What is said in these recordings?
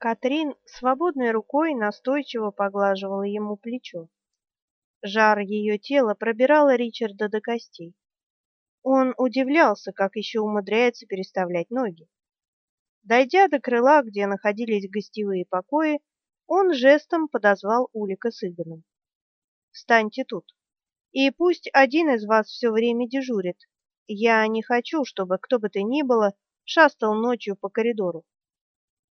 Катрин свободной рукой настойчиво поглаживала ему плечо. Жар ее тела пробирал Ричарда до костей. Он удивлялся, как еще умудряется переставлять ноги. Дойдя до крыла, где находились гостевые покои, он жестом подозвал Улика с Игоном. «Встаньте тут, и пусть один из вас все время дежурит. Я не хочу, чтобы кто бы то ни было шастал ночью по коридору».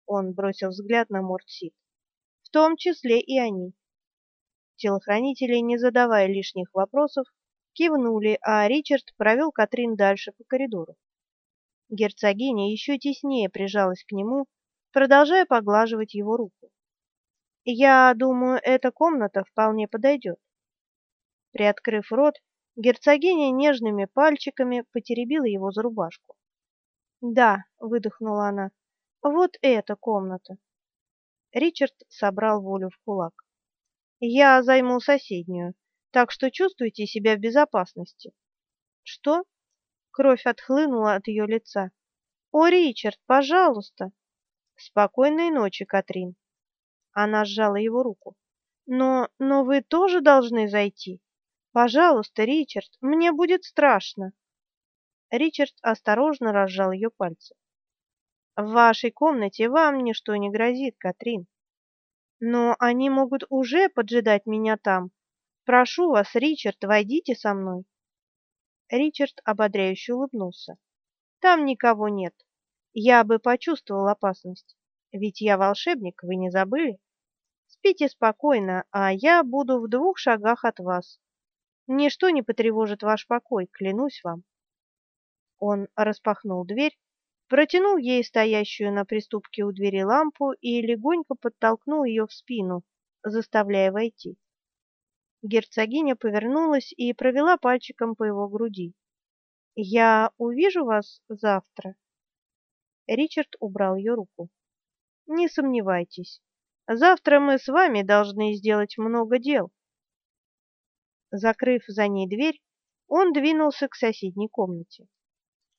Он бросил взгляд на Мортсит. «В том числе и они». Телохранители, не задавая лишних вопросов, кивнули, а Ричард провел Катрин дальше по коридору. Герцогиня еще теснее прижалась к нему, продолжая поглаживать его руку. «Я думаю, эта комната вполне подойдет». Приоткрыв рот, герцогиня нежными пальчиками потеребила его за рубашку. «Да», — выдохнула она, — «вот эта комната». Ричард собрал волю в кулак. Я займу соседнюю, так что чувствуйте себя в безопасности. Что? Кровь отхлынула от ее лица. О, Ричард, пожалуйста. Спокойной ночи, Катрин. Она сжала его руку. Но, но вы тоже должны зайти. Пожалуйста, Ричард, мне будет страшно. Ричард осторожно разжал ее пальцы. В вашей комнате вам ничто не грозит, Катрин. Но они могут уже поджидать меня там. Прошу вас, Ричард, войдите со мной. Ричард ободряюще улыбнулся. Там никого нет. Я бы почувствовал опасность. Ведь я волшебник, вы не забыли? Спите спокойно, а я буду в двух шагах от вас. Ничто не потревожит ваш покой, клянусь вам. Он распахнул дверь протянул ей стоящую на приступке у двери лампу и легонько подтолкнул ее в спину, заставляя войти. Герцогиня повернулась и провела пальчиком по его груди. «Я увижу вас завтра?» Ричард убрал ее руку. «Не сомневайтесь. Завтра мы с вами должны сделать много дел». Закрыв за ней дверь, он двинулся к соседней комнате.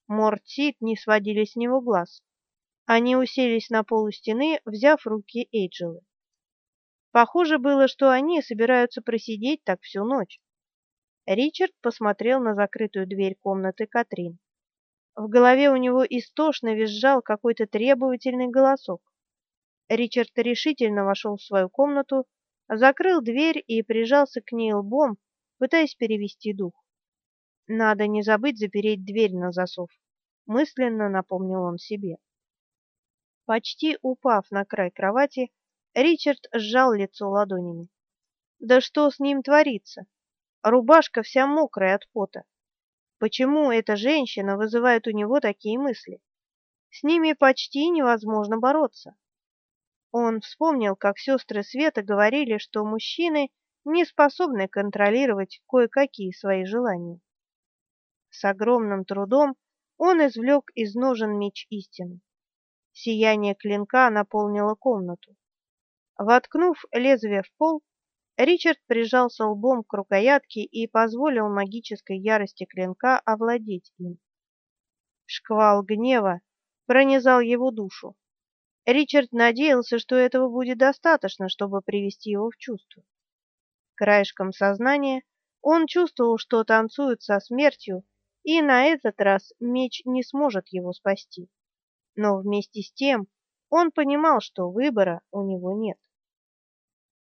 Мортсит не сводили с него глаз. Они уселись на полу стены, взяв руки Эйджелы. Похоже было, что они собираются просидеть так всю ночь. Ричард посмотрел на закрытую дверь комнаты Катрин. В голове у него истошно визжал какой-то требовательный голосок. Ричард решительно вошел в свою комнату, закрыл дверь и прижался к ней лбом, пытаясь перевести дух. Надо не забыть запереть дверь на засов, мысленно напомнил он себе. Почти упав на край кровати, Ричард сжал лицо ладонями. Да что с ним творится? Рубашка вся мокрая от пота. Почему эта женщина вызывает у него такие мысли? С ними почти невозможно бороться. Он вспомнил, как сестры Света говорили, что мужчины не способны контролировать кое-какие свои желания. С огромным трудом он извлек из ножен меч истины. Сияние клинка наполнило комнату. Воткнув лезвие в пол, Ричард прижался лбом к рукоятке и позволил магической ярости клинка овладеть им. Шквал гнева пронизал его душу. Ричард надеялся, что этого будет достаточно, чтобы привести его в чувство. Краешком сознания он чувствовал, что танцует со смертью, и на этот раз меч не сможет его спасти. Но вместе с тем он понимал, что выбора у него нет.